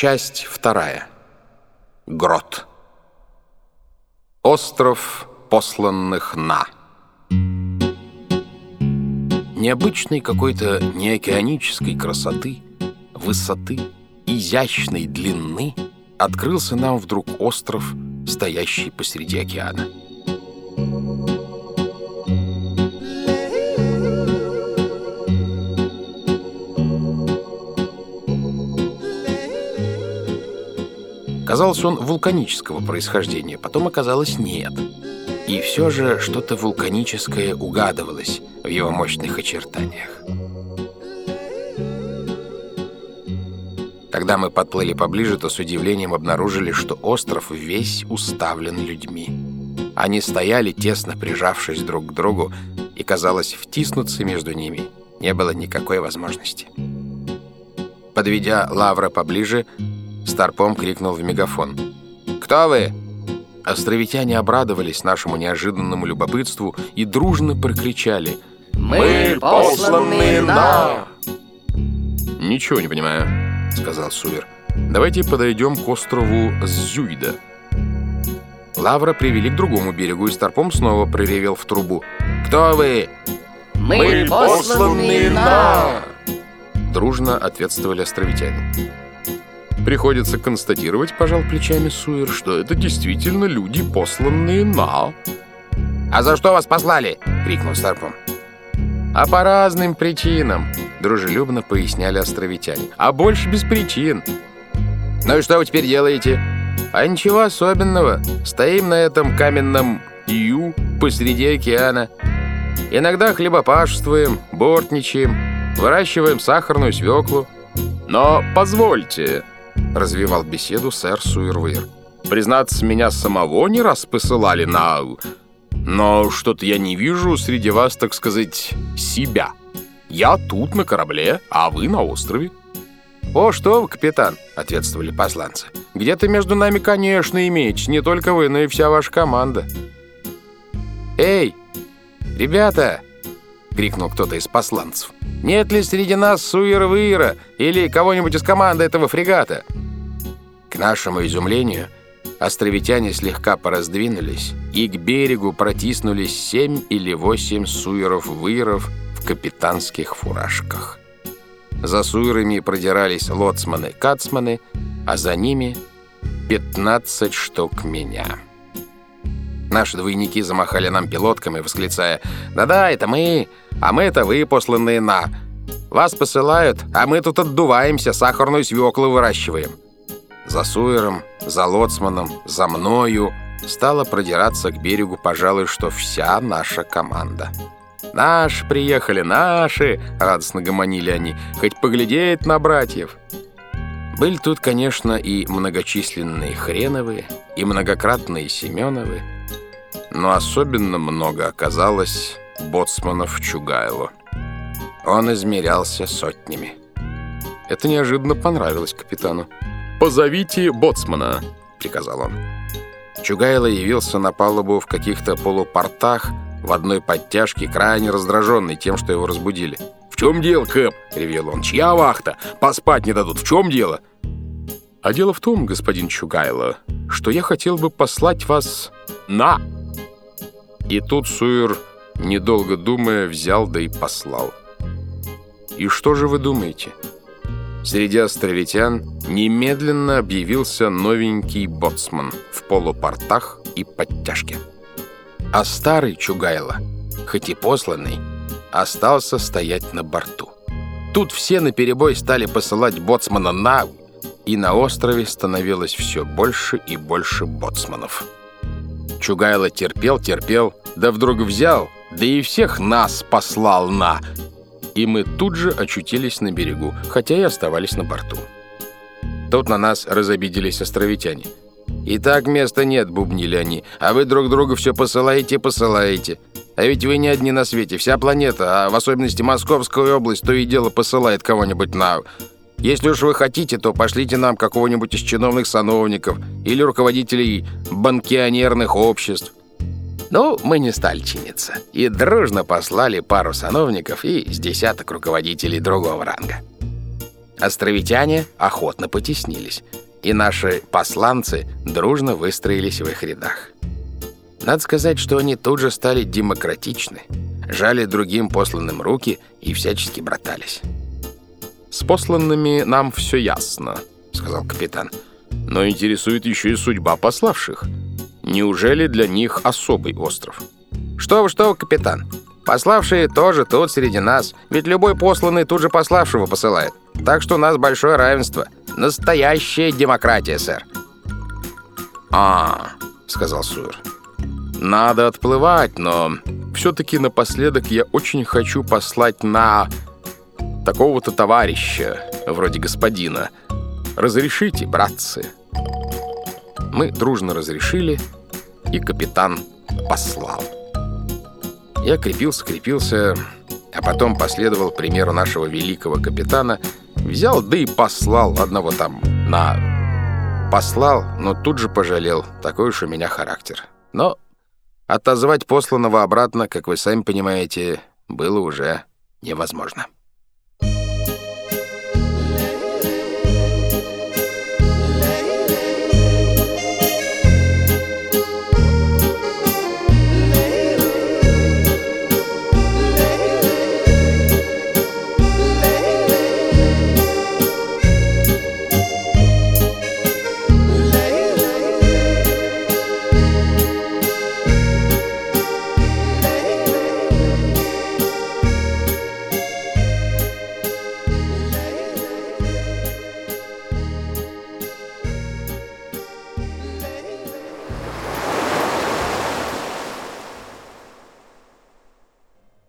Часть вторая. Грот. Остров посланных на. Необычной какой-то неокеанической красоты, высоты, изящной длины открылся нам вдруг остров, стоящий посреди океана. Казалось, он вулканического происхождения, потом оказалось нет. И все же что-то вулканическое угадывалось в его мощных очертаниях. Когда мы подплыли поближе, то с удивлением обнаружили, что остров весь уставлен людьми. Они стояли, тесно прижавшись друг к другу, и, казалось, втиснуться между ними не было никакой возможности. Подведя Лавра поближе, Старпом крикнул в мегафон. «Кто вы?» Островитяне обрадовались нашему неожиданному любопытству и дружно прокричали «Мы посланные на...» «Ничего не понимаю», — сказал Суер. «Давайте подойдем к острову с зюйда». Лавра привели к другому берегу, и Старпом снова проревел в трубу. «Кто вы?» «Мы посланные на...» Дружно ответствовали островитяне. Приходится констатировать, пожал плечами Суир, что это действительно люди, посланные на... «А за что вас послали?» — крикнул Старпом. «А по разным причинам», — дружелюбно поясняли островитяне. «А больше без причин». «Ну и что вы теперь делаете?» «А ничего особенного. Стоим на этом каменном ю посреди океана. Иногда хлебопашествуем, бортничаем, выращиваем сахарную свеклу. Но позвольте, — развивал беседу сэр Суирвейр. «Признаться, меня самого не раз посылали на... Но что-то я не вижу среди вас, так сказать, себя. Я тут, на корабле, а вы на острове». «О, что вы, капитан!» — ответствовали посланцы. «Где-то между нами, конечно, имеете не только вы, но и вся ваша команда». «Эй, ребята!» — крикнул кто-то из посланцев. «Нет ли среди нас Суира-Выира или кого-нибудь из команды этого фрегата?» К нашему изумлению, островитяне слегка пораздвинулись, и к берегу протиснулись семь или восемь суеров-выеров в капитанских фуражках. За суерами продирались лоцманы-кацманы, а за ними 15 штук меня. Наши двойники замахали нам пилотками, восклицая «Да-да, это мы, а мы это вы, посланные на. Вас посылают, а мы тут отдуваемся, сахарную свеклу выращиваем». За Суэром, за Лоцманом, за мною стала продираться к берегу, пожалуй, что вся наша команда. «Наши приехали, наши!» — радостно гомонили они. «Хоть поглядеть на братьев!» Были тут, конечно, и многочисленные Хреновы, и многократные Семеновы, но особенно много оказалось боцманов Чугайло. Он измерялся сотнями. Это неожиданно понравилось капитану. «Позовите боцмана», — приказал он. Чугайло явился на палубу в каких-то полупортах, в одной подтяжке, крайне раздраженный тем, что его разбудили. «В чем дело, Кэп?» — ревел он. «Чья вахта? Поспать не дадут. В чем дело?» «А дело в том, господин Чугайло, что я хотел бы послать вас на...» И тут Суир, недолго думая, взял да и послал. «И что же вы думаете?» Среди островитян немедленно объявился новенький боцман в полупортах и подтяжке. А старый Чугайло, хоть и посланный, остался стоять на борту. Тут все наперебой стали посылать боцмана на... И на острове становилось все больше и больше боцманов. Чугайло терпел, терпел, да вдруг взял, да и всех нас послал на и мы тут же очутились на берегу, хотя и оставались на борту. Тут на нас разобиделись островитяне. «И так места нет», — бубнили они, «а вы друг друга все посылаете посылаете. А ведь вы не одни на свете, вся планета, а в особенности Московская область, то и дело посылает кого-нибудь на... Если уж вы хотите, то пошлите нам какого-нибудь из чиновных сановников или руководителей банкионерных обществ. Ну, мы не стали чиниться и дружно послали пару сановников и с десяток руководителей другого ранга. Островитяне охотно потеснились, и наши посланцы дружно выстроились в их рядах. Надо сказать, что они тут же стали демократичны, жали другим посланным руки и всячески братались. «С посланными нам все ясно», — сказал капитан. «Но интересует еще и судьба пославших. Неужели для них особый остров?» «Что вы, что вы, капитан? Пославшие тоже тут среди нас, ведь любой посланный тут же пославшего посылает. Так что у нас большое равенство. Настоящая демократия, сэр». «А, — сказал Суэр, — надо отплывать, но все-таки напоследок я очень хочу послать на такого-то товарища, вроде господина. Разрешите, братцы?» Мы дружно разрешили, и капитан послал. Я крепился, крепился, а потом последовал примеру нашего великого капитана, взял, да и послал одного там на... Послал, но тут же пожалел, такой уж у меня характер. Но отозвать посланного обратно, как вы сами понимаете, было уже невозможно.